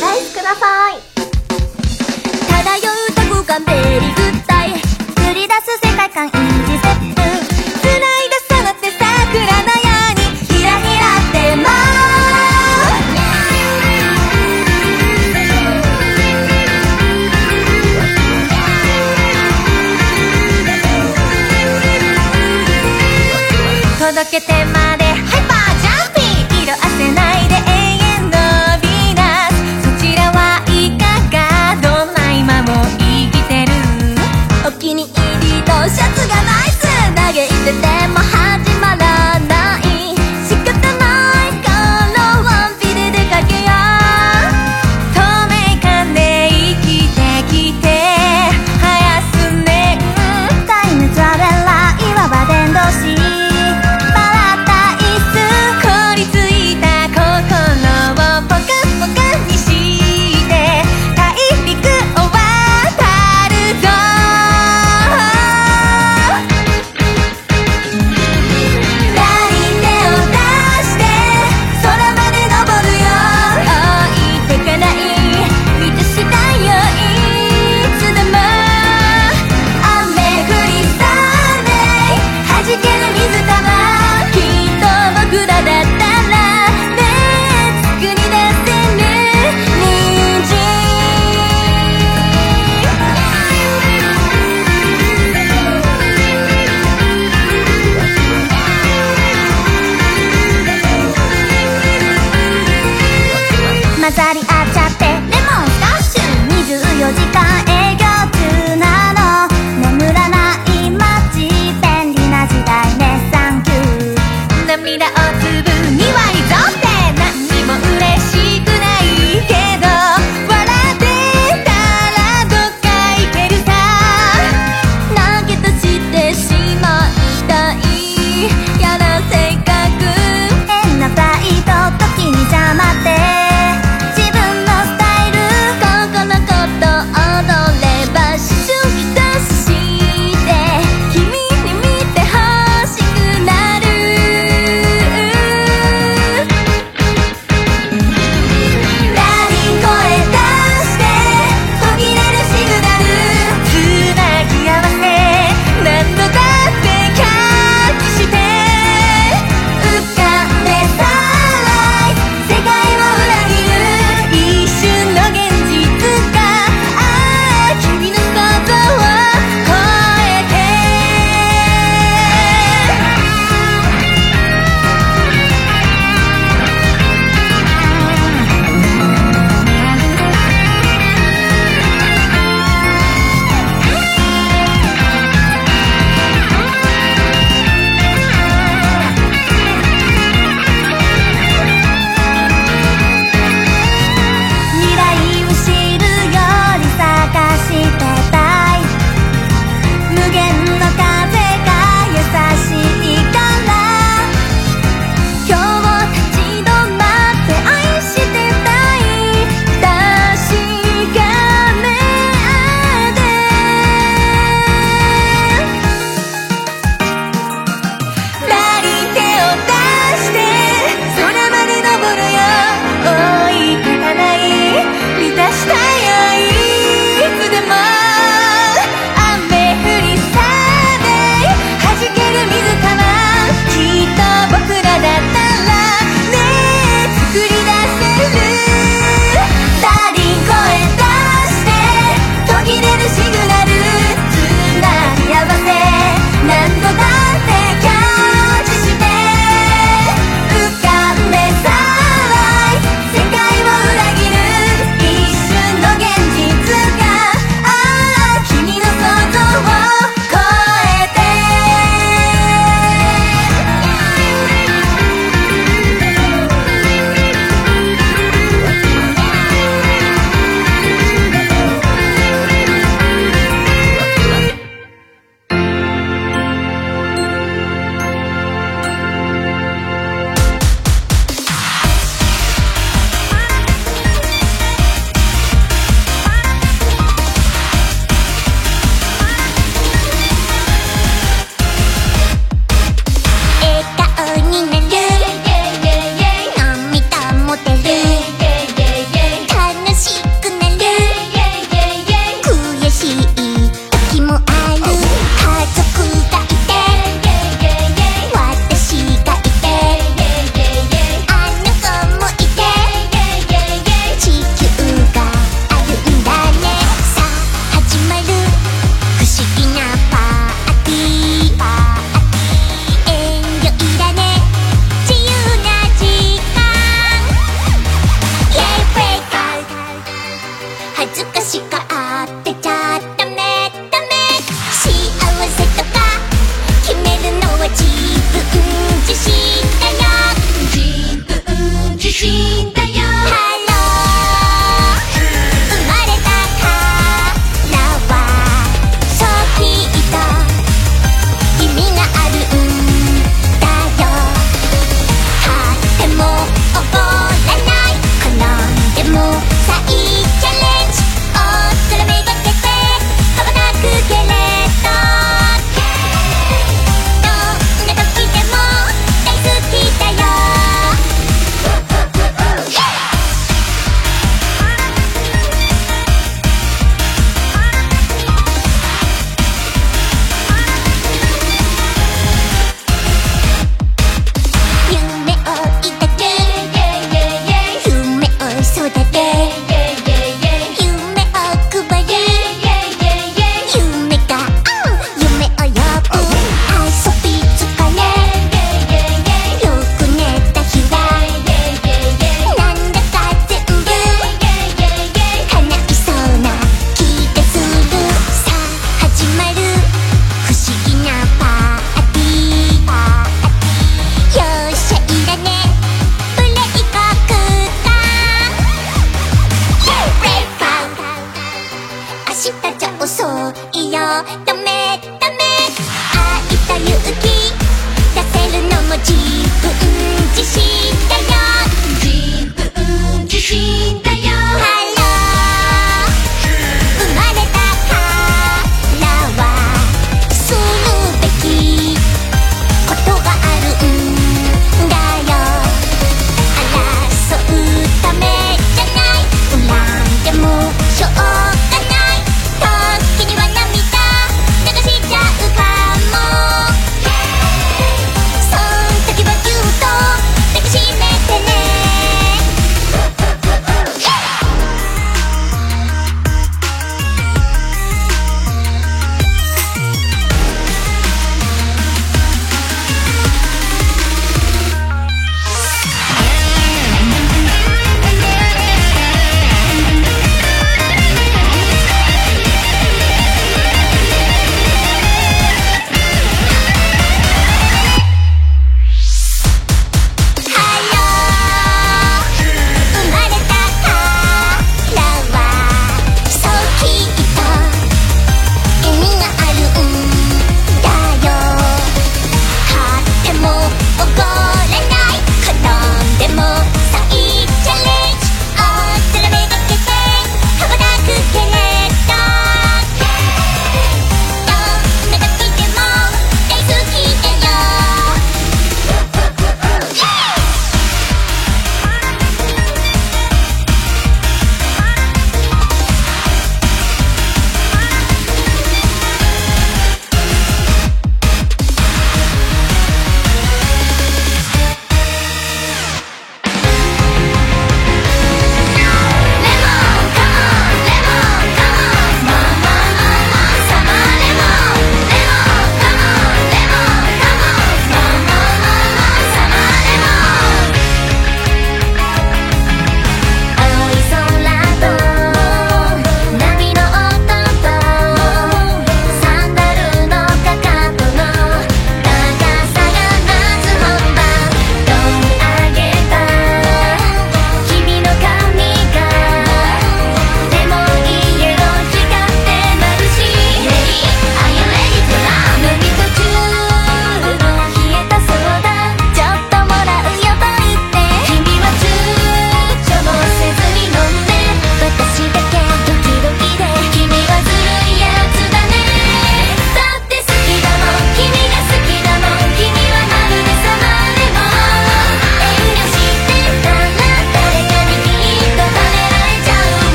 ライスください。漂う多幸感ベリーグッタイ。繰り出す世界観届けてまで。ハイパージャンピー色あせないで永遠のヴィーナスそちらはいかがどんな今も生きてる？お気に入りのシャツがナイス。嘆いてても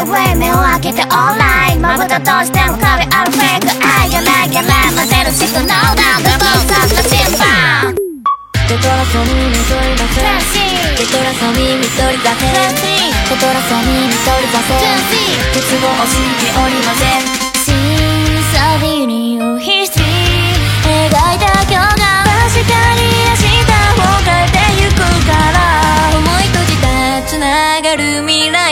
のフレーを開けてオンラインまぶた閉しても壁あるフェイク愛がないから混ぜるシフトノーダウンダブルサスの審判デトラソミ緑だせデトラソミ緑だせデトラソミ緑だせ鉄を押しておりませんシーサビにをひし描いた今日が確かに明日を変えてゆくから思いとじたつながる未来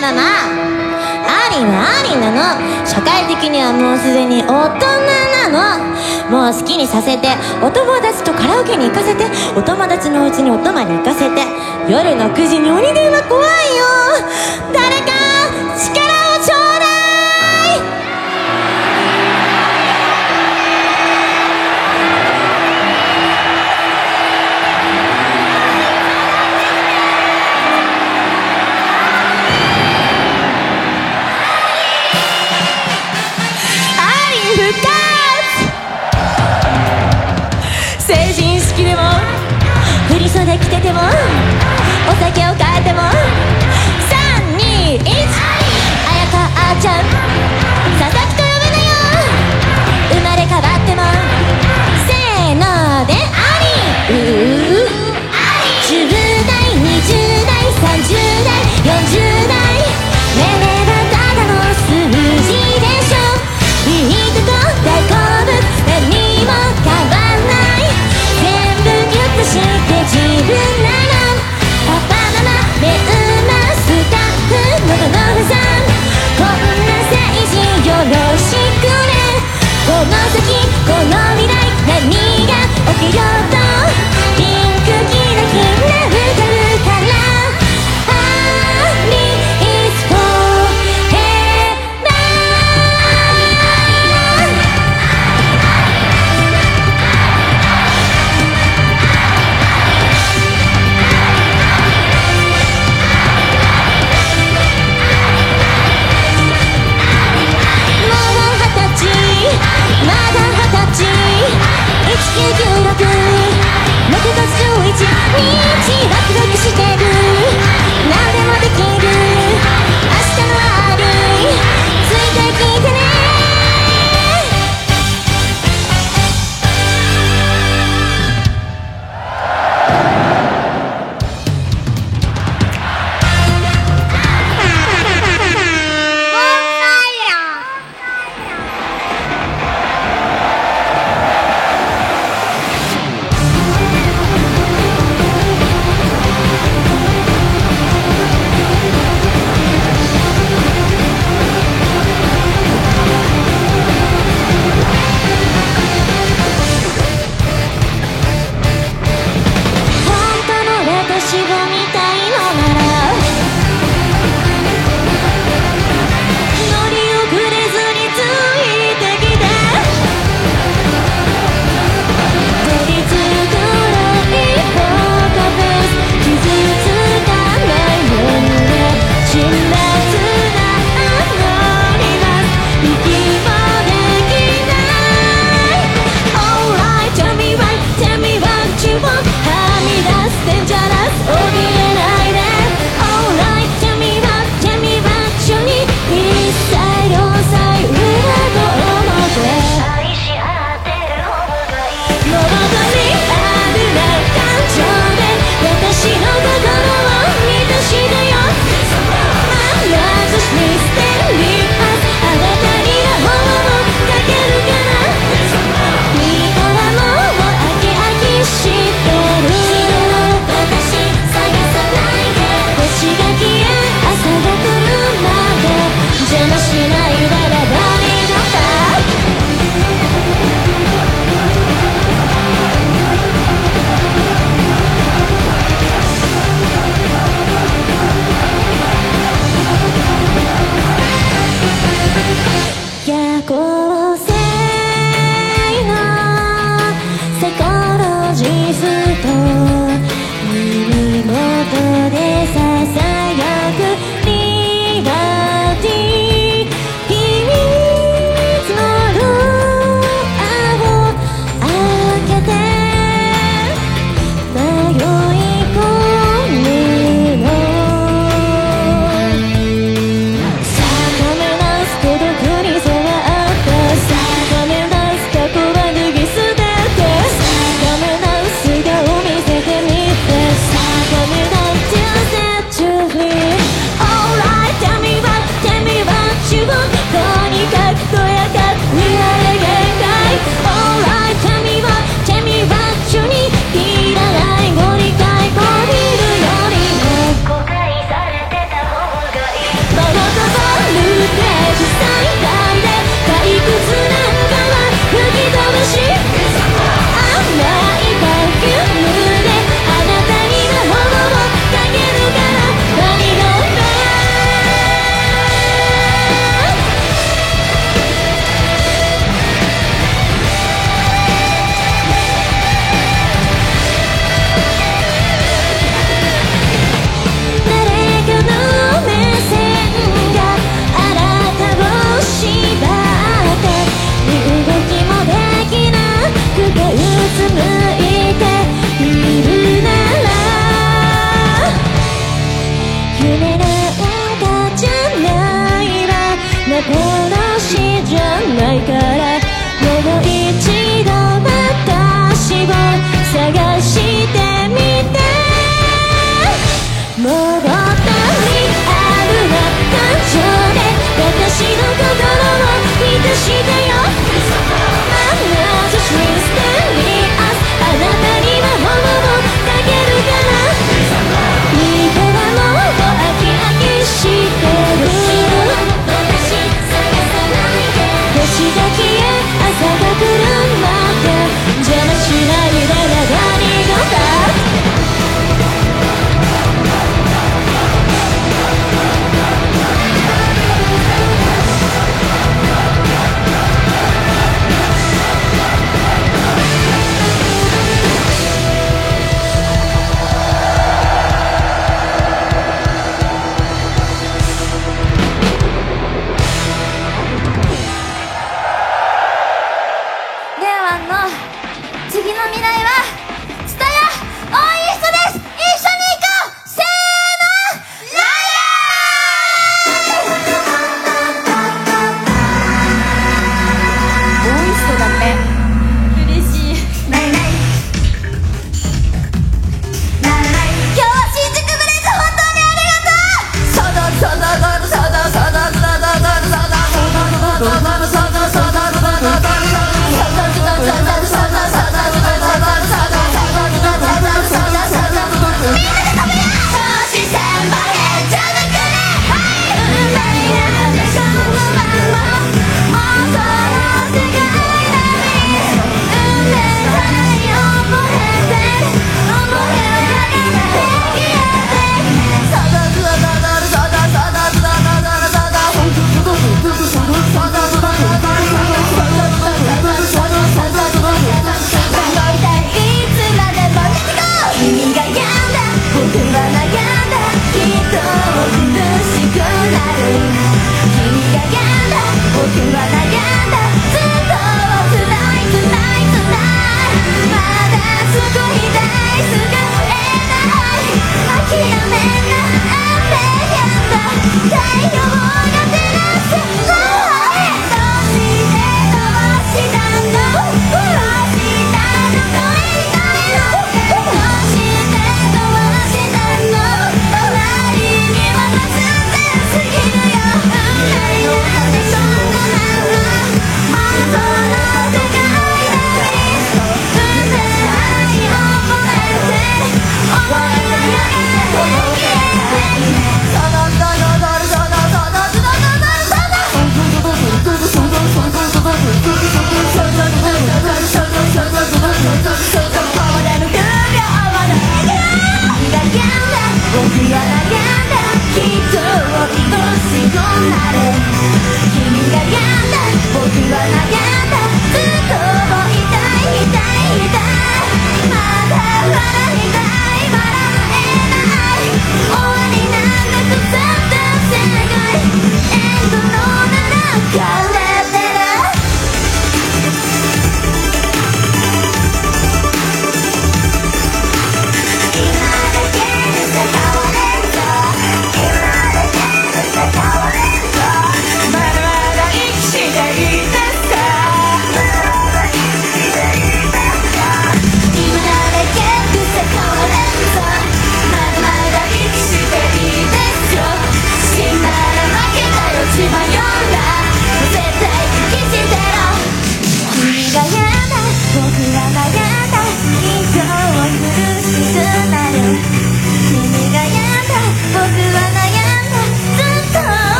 ママリンはアリンなの。社会的にはもうすでに大人なの。もう好きにさせてお友達とカラオケに行かせてお友達のうちにお泊まり行かせて。夜の9時に鬼電話怖いよ。誰じ。よ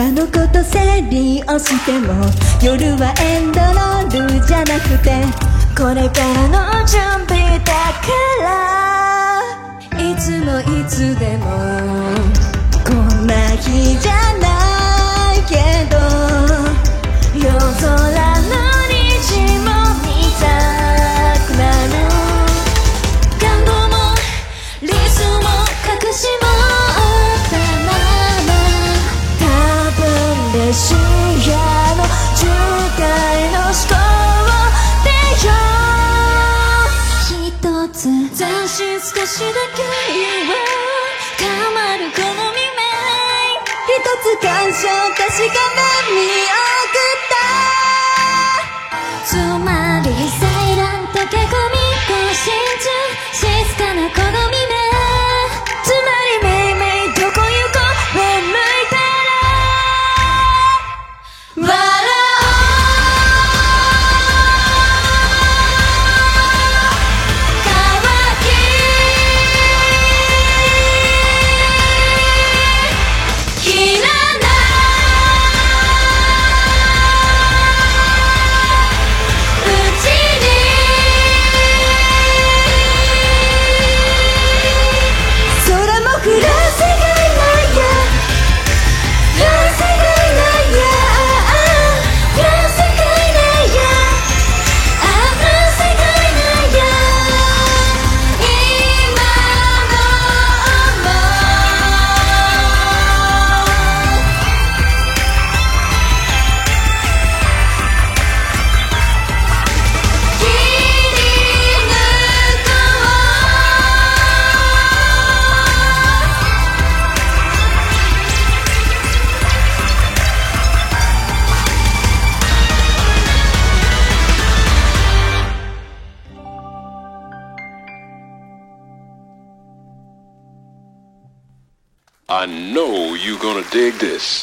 今のこと整理をしても夜はエンドロールじゃなくてこれからの準備だからいつもいつでもこんな日じゃないけど夜空の se cansa, casi que mía. dig this.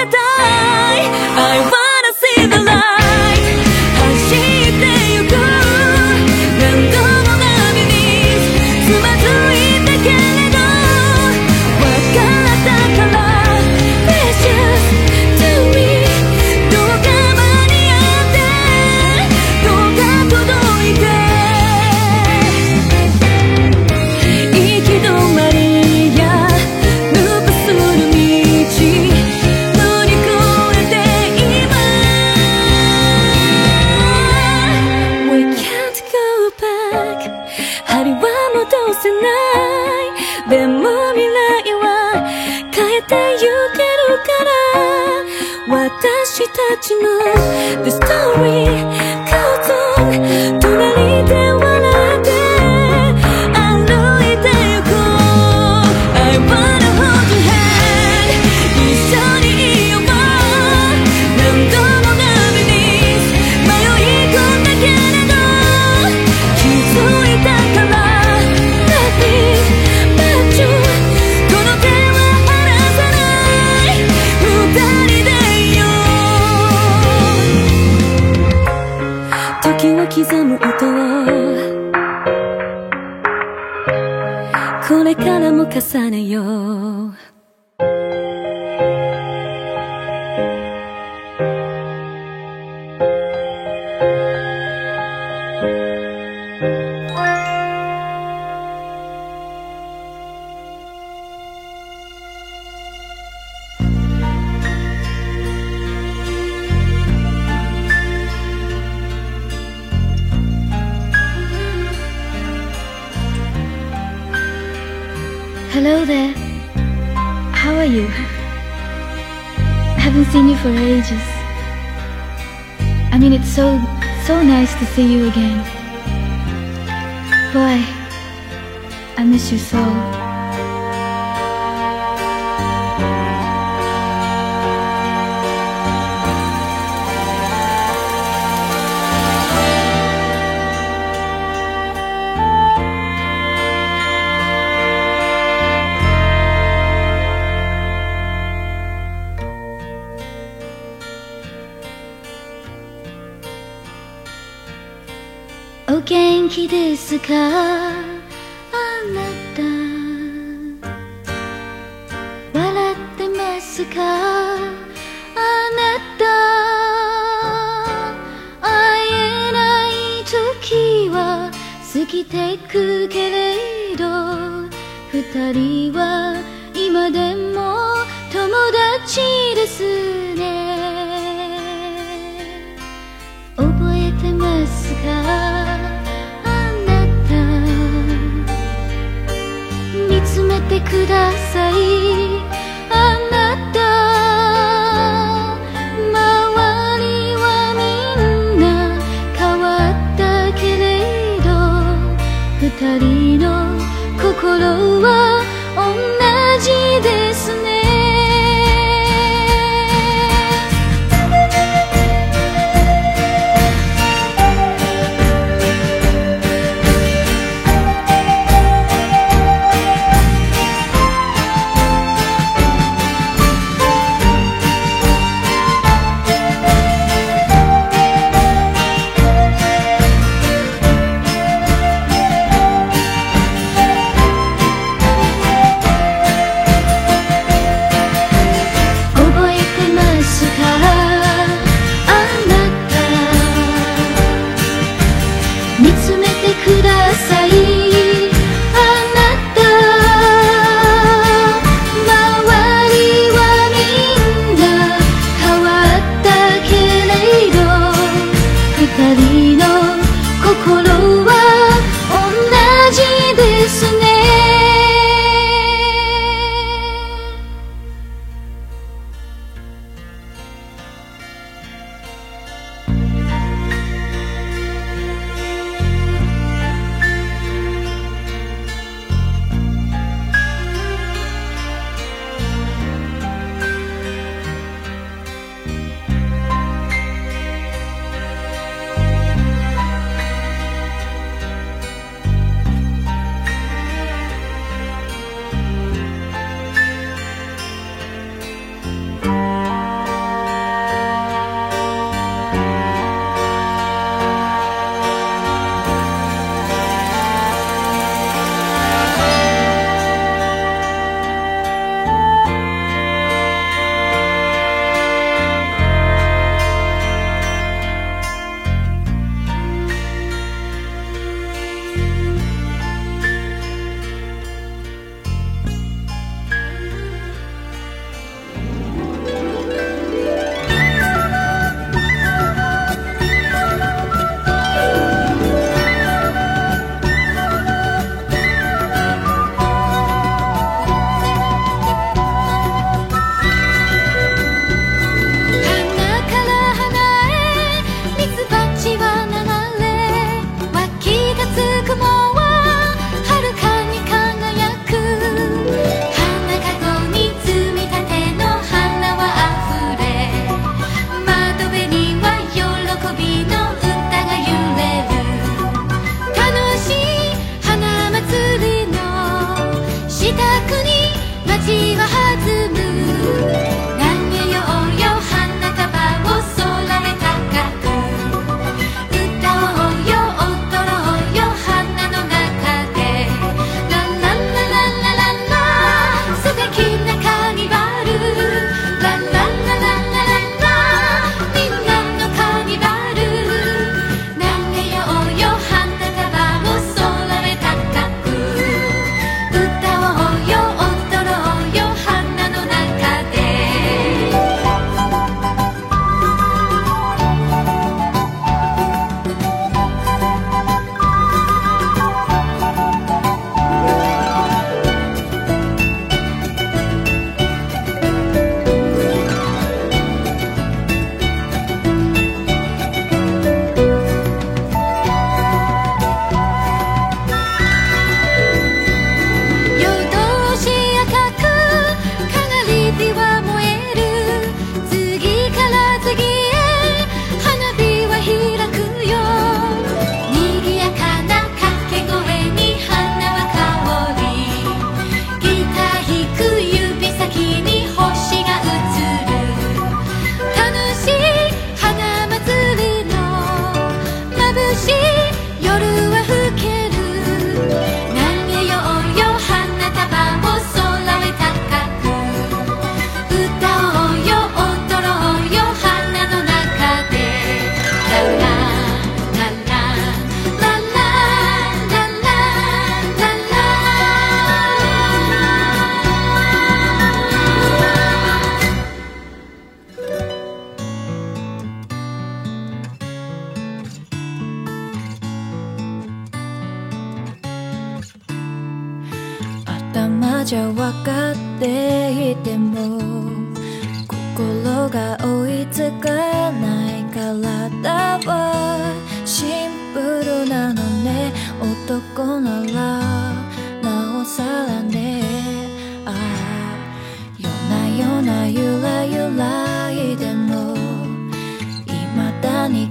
あなた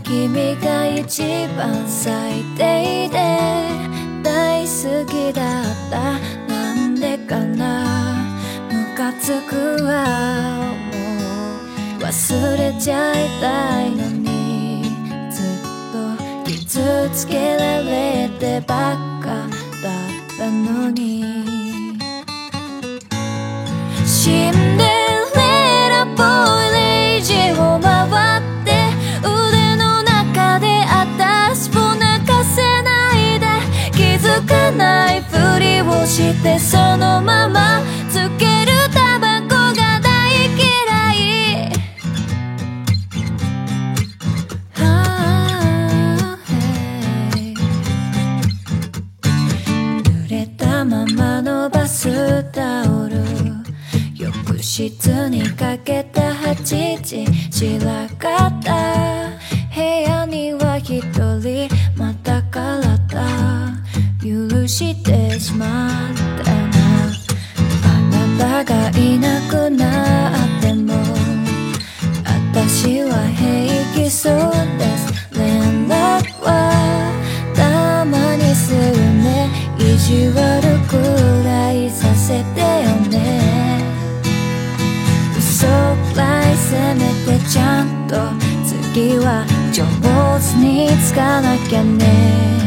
君が一番最低で大好きだったなんでかな。ムカつくわ。もう忘れちゃいたいのに。ずっと傷つけられてばっかだったのに。してそのままつけるタバコが大嫌い。あ濡れたままのバスタオル。浴室にかけた8時散らかった。部屋には一人また体許して。まったなあなたがいなくなっても私は平気そうです。連絡はたまにするね。意地悪くらいさせてよね。嘘くらいせめてちゃんと。次は上手につかなきゃね。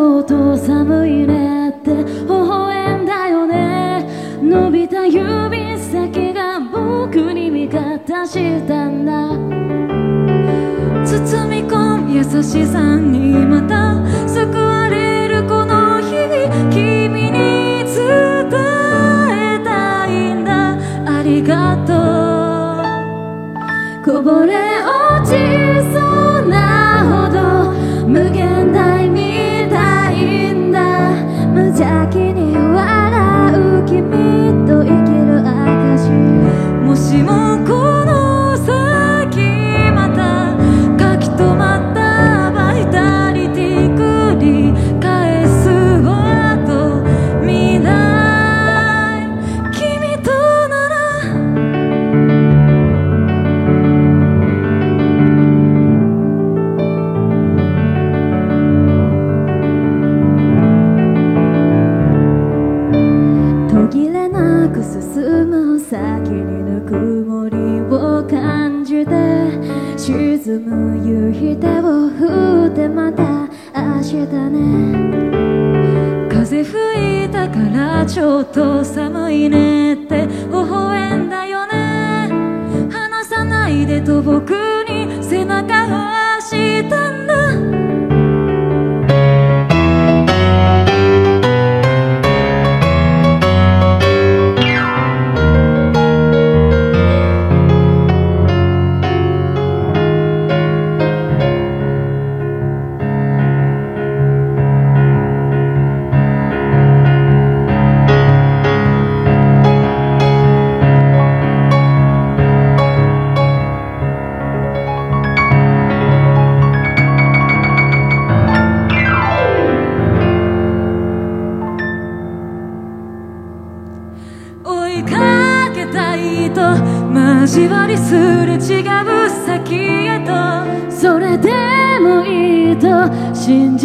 ょっと寒いねって微笑んだよね。伸びた指先が僕に味方したんだ。包み込む優しさにまた救われるこの日々君に伝えたいんだ。ありがとう。こぼれ落ちそうなほど先に笑う君と生きる証もしもね。風吹いたからちょっと寒いねって微笑んだよね。離さないでと僕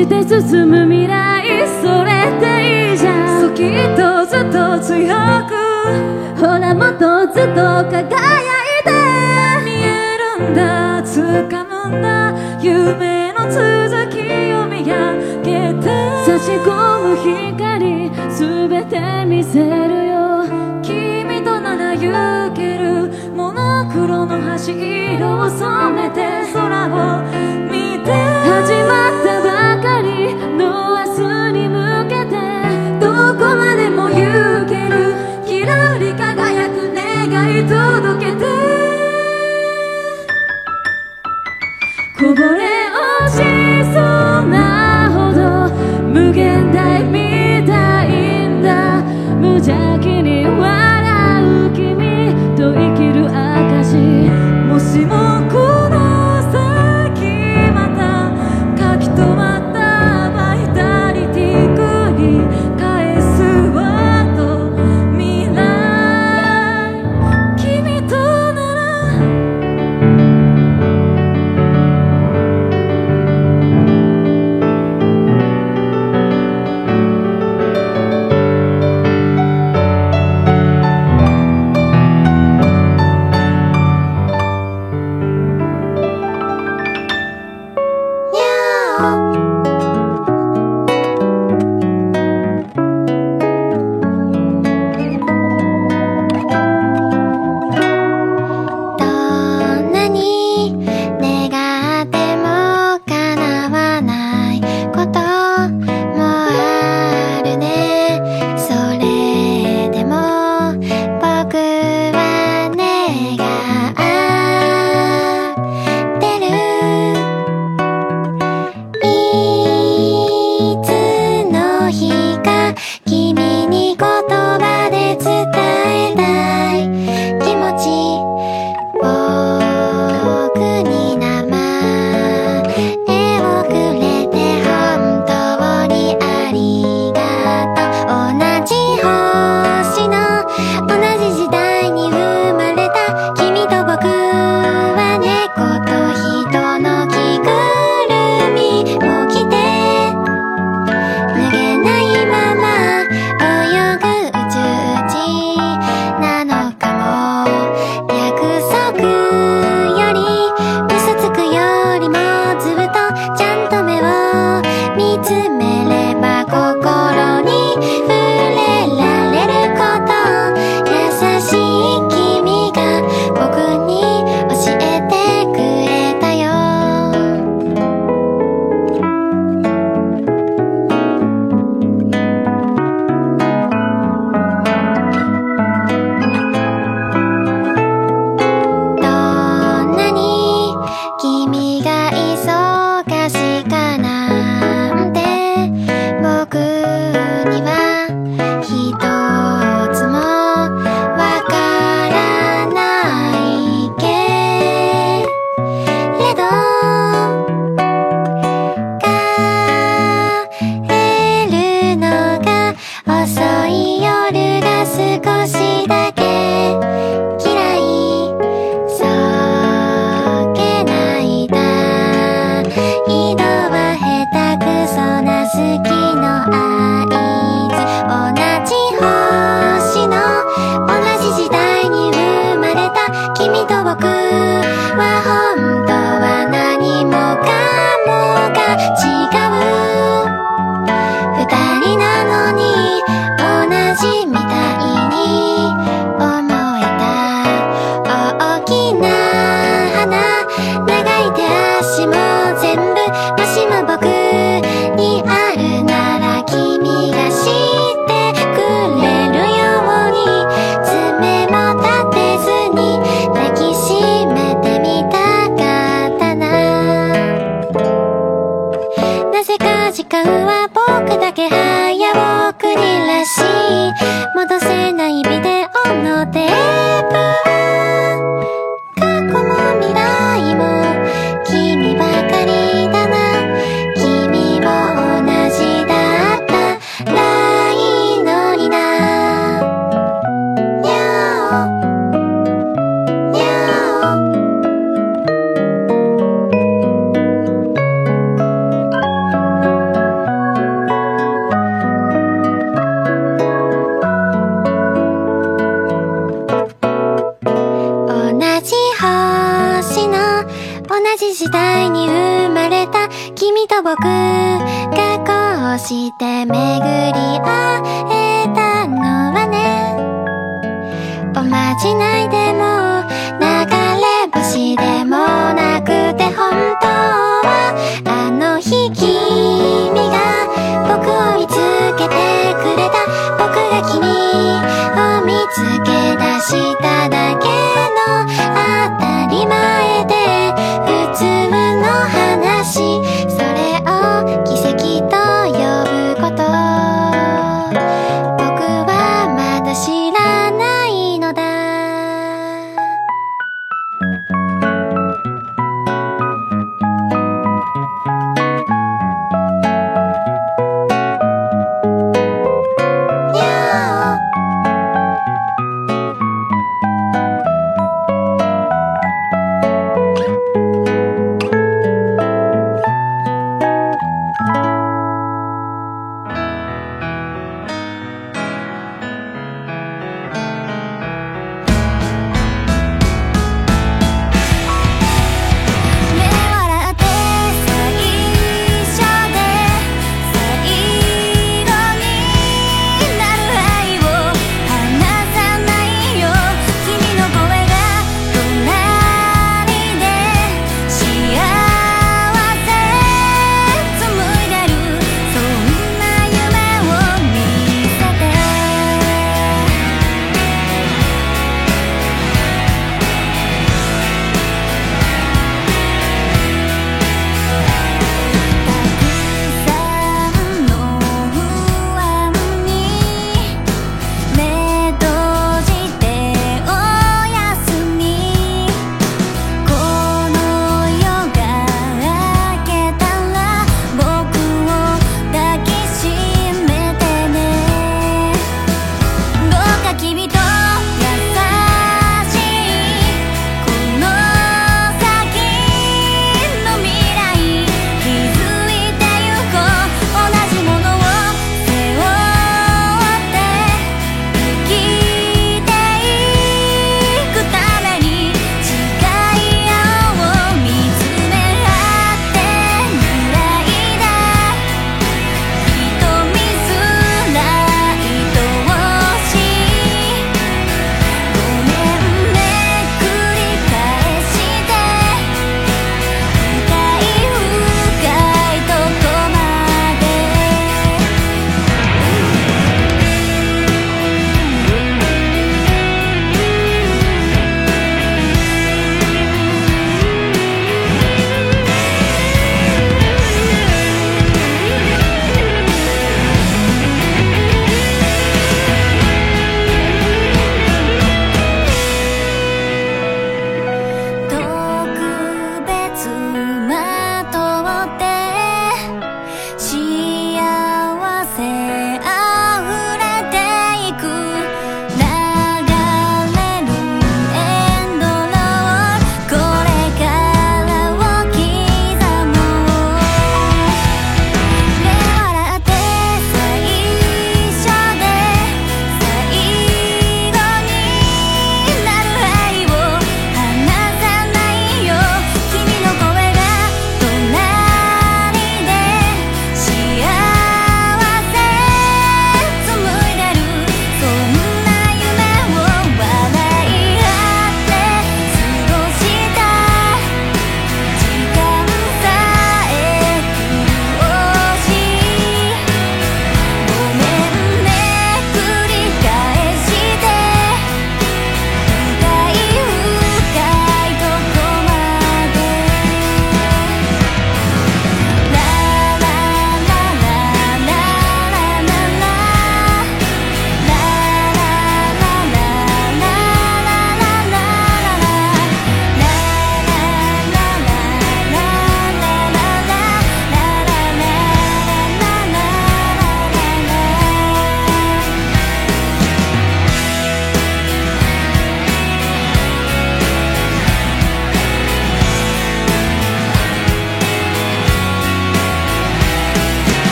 して進む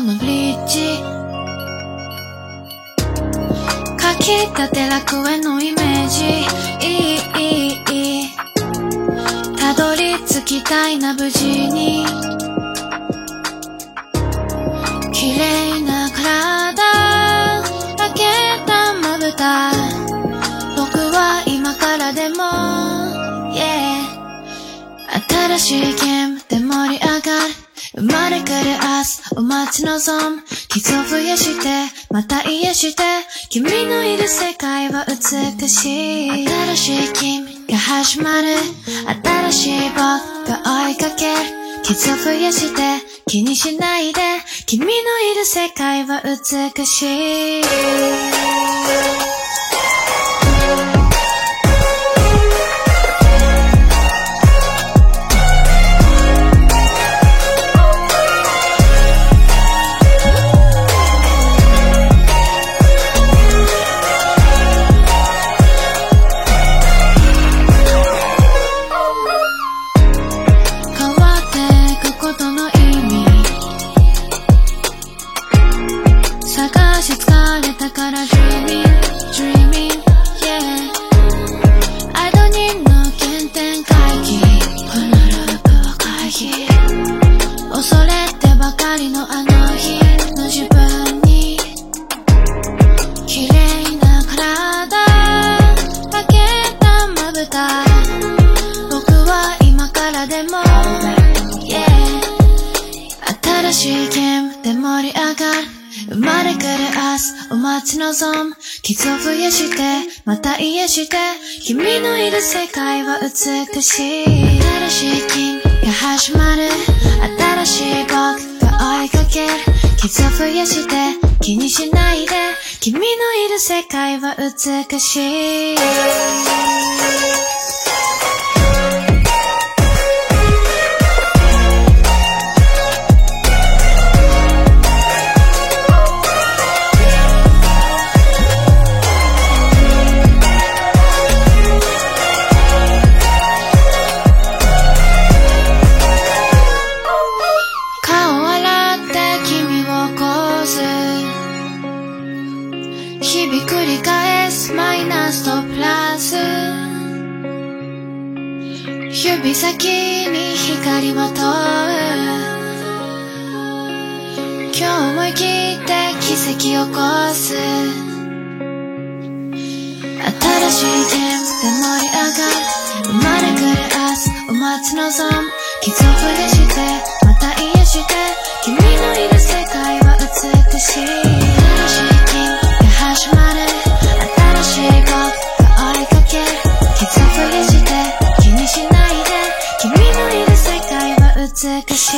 ないね最高のブリッジ。書きたて楽園のイメージ。いいいいいい。たどり着きたいな無事に。綺麗な体。開けたまぶた。僕は今からでも。Yeah 新しいゲームで盛り上がる。生まれくる明日を待ち望む傷を増やしてまた癒して君のいる世界は美しい。新しい君が始まる。新しい僕が追いかける。傷を増やして気にしないで。君のいる世界は美しい。君のいる世界は美しい。新しい金が始まる。新しい僕が追いかけ。る傷を増やして気にしないで。君のいる世界は美しい。こす新しいゲームで盛り上がる生まれくる明日を待ち望む傷を増やして。また癒して。君のいる世界は美しい新しい君が始まる新しい僕が追いかける傷を増やして。気にしないで君のいる世界は美しい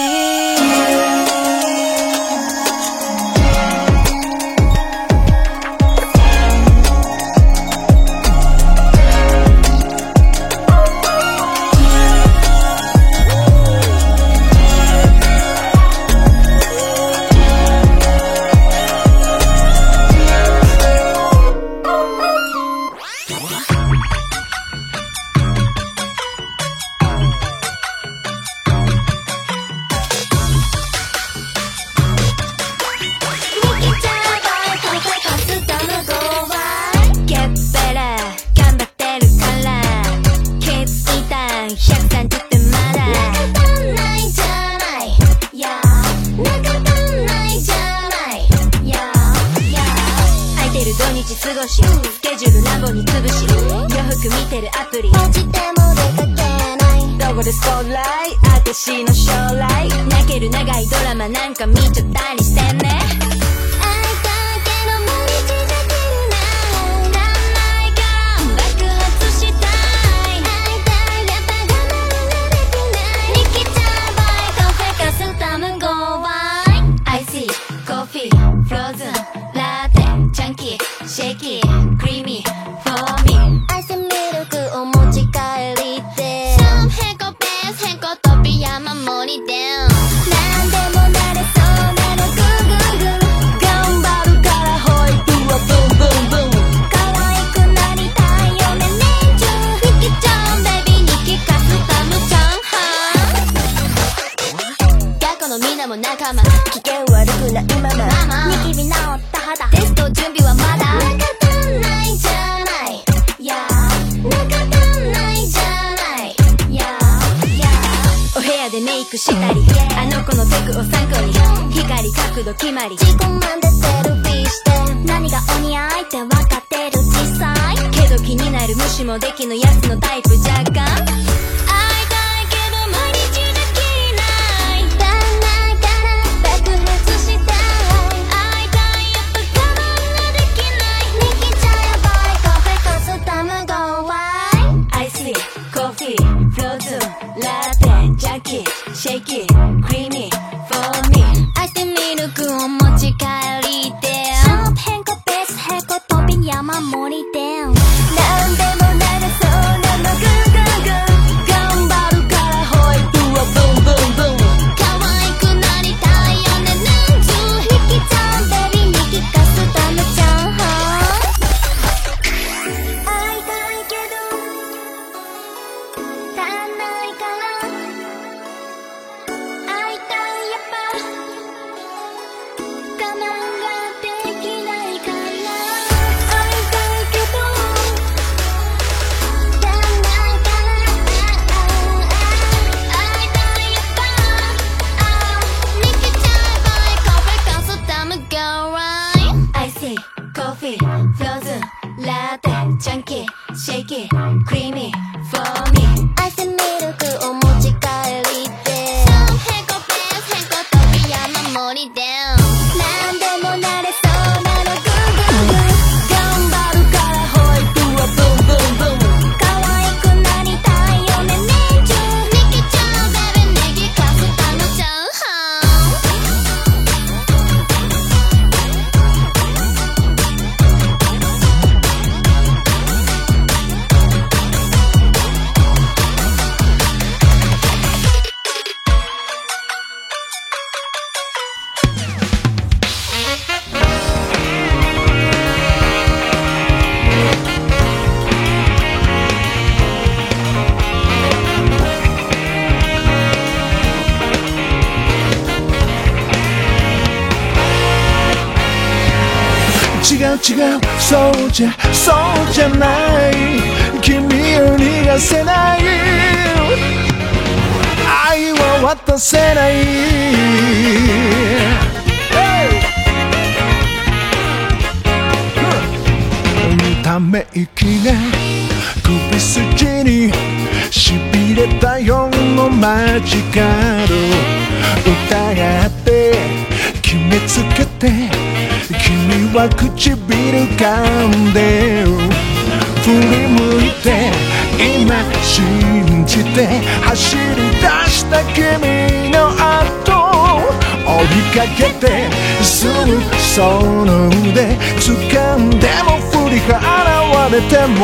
ても。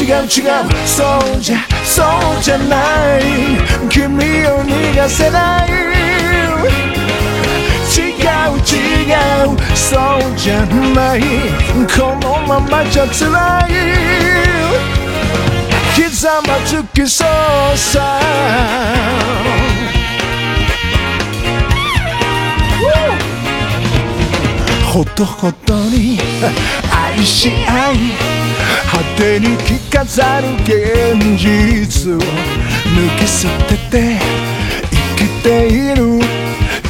違う違う。そうじゃそうじゃない。君を逃がせない。違う違う。そうじゃない。このままじゃつらい。ひざまつきそうさ。ほどほどに愛し合い果てに着飾る現実を抜き去ってて生きている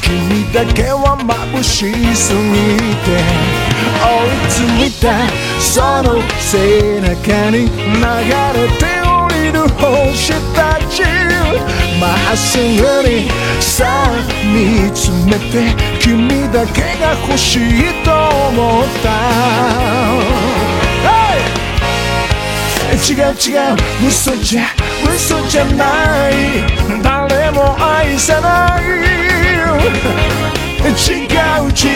君だけは眩しすぎて追いついたその背中に流れて降りる星たち。まっすぐにさあ見つめて君だけが欲しいと思った、違う違う嘘じゃ嘘じゃない誰も愛さない違う違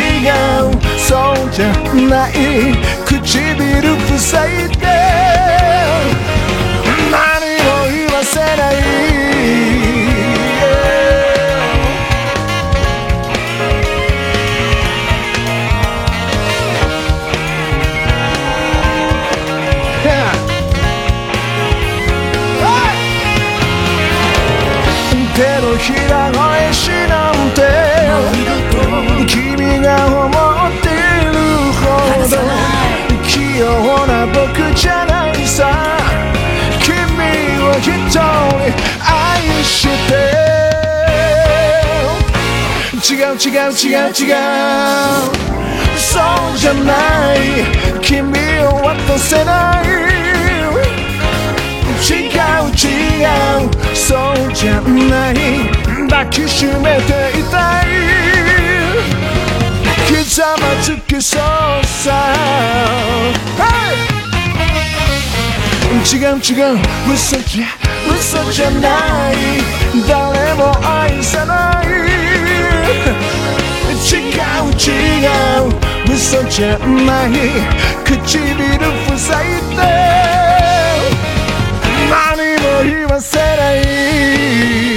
うそうじゃない唇塞いで何も言わせない平声しなんて君が思っているほど器用な僕じゃないさ君を一人愛して。違う違う違う違う。そうじゃない君を渡せない。違う違うそうじゃない。抱きしめていたいひざまずきそうさ、Hey! 違う違う嘘じゃ嘘じゃない誰も愛さない違う違う嘘じゃない唇塞いで何も言わせない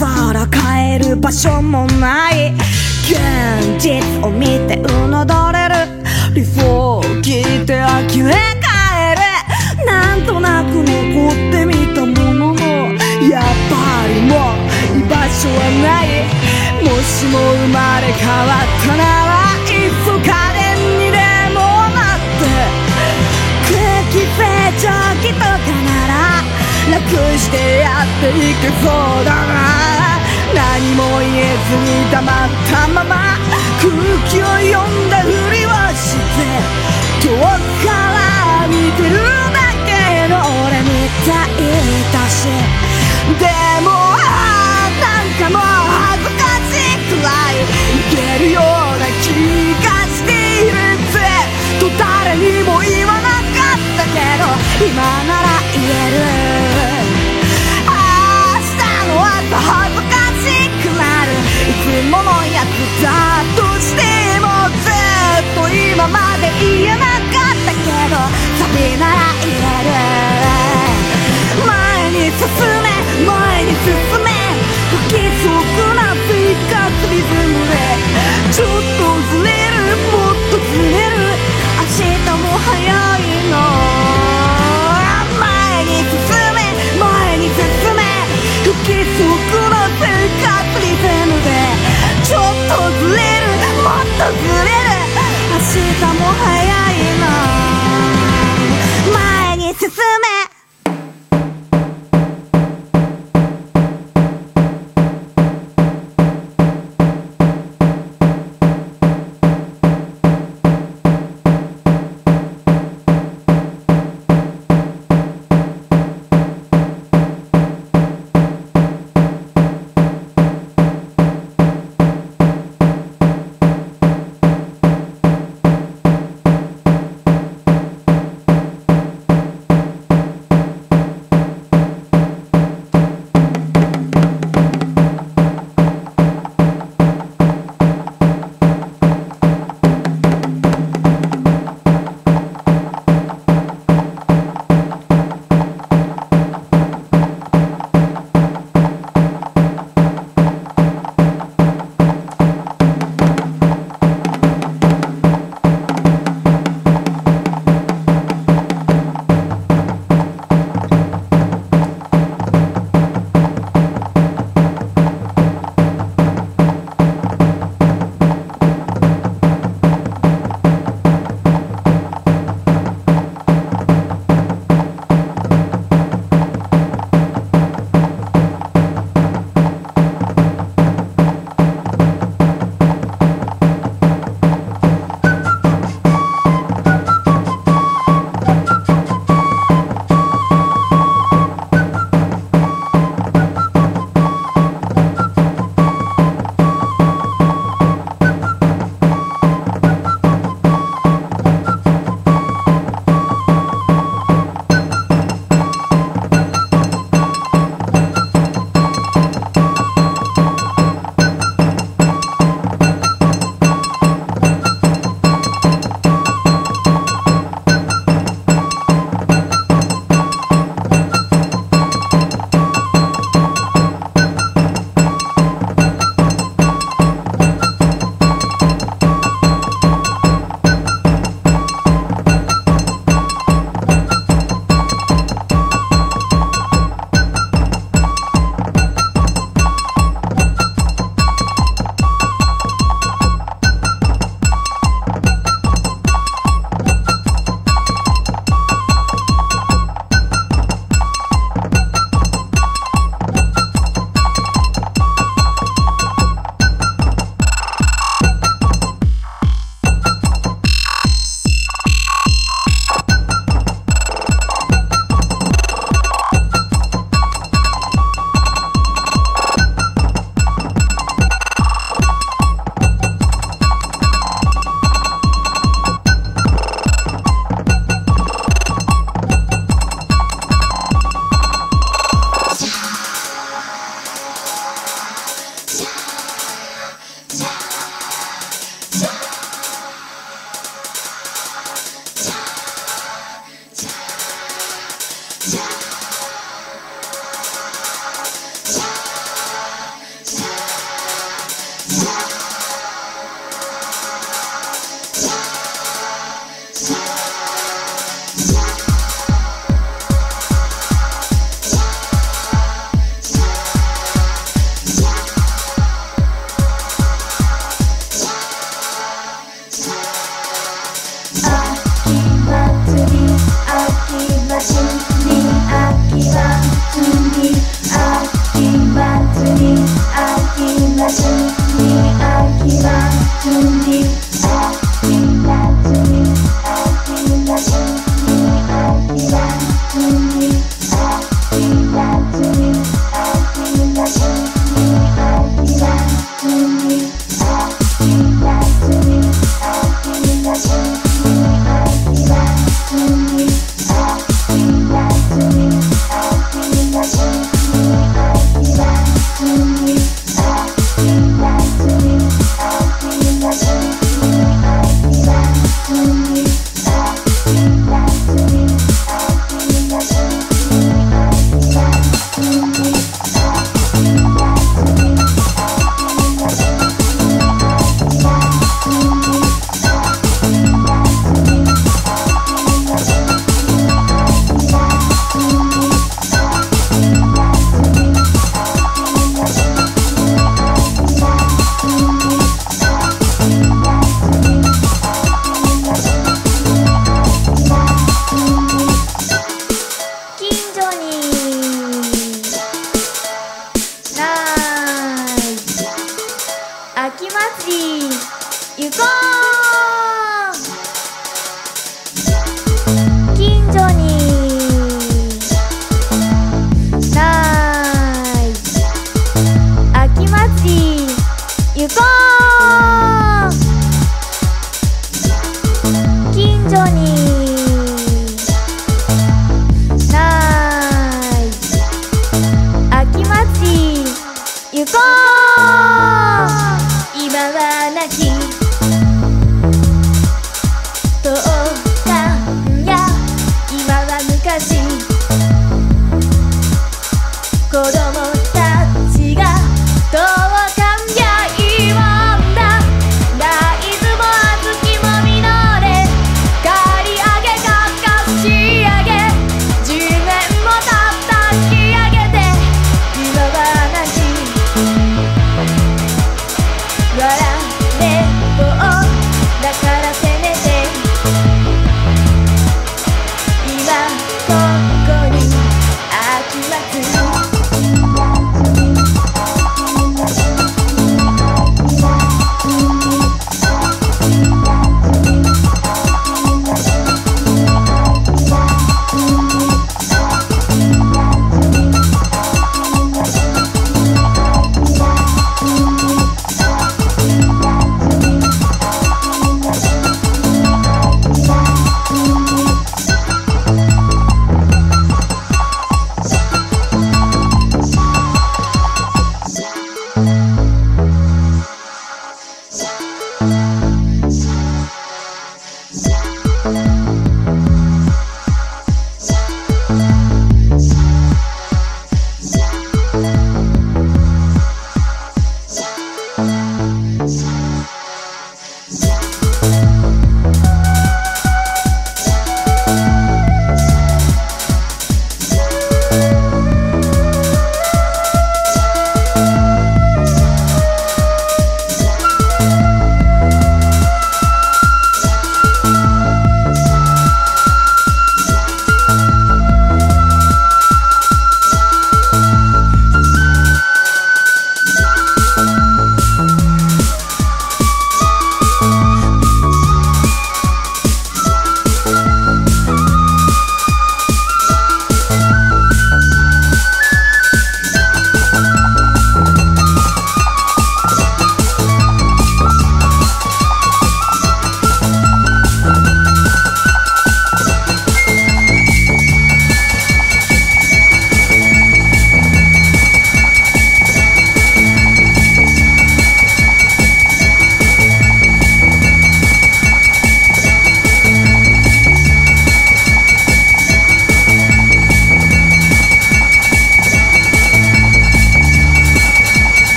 さら帰る場所もない。現実を見てうのどれる。リフォー聞いて秋へ帰るなんとなく残ってみたもののやっぱりもう居場所はない。もしも生まれ変わったなら楽してやっていけそうだな何も言えずに黙ったまま空気を読んだふりをして遠くから見てるだけの俺みたいだしでもあなんかもう恥ずかしいくないいけるような気がしているぜと誰にも言わなかったけど今なら言えるものやつだとしてもずっと今まで言えなかったけどサビなら。言える前に進め前に進め不規則な生活リズムでちょっとずれるもっとずれる。明日も早いの。前に進め前に進め。不規則なとずれる。もっとずれる。明日も早行